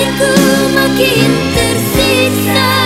Batinku makin tersiksa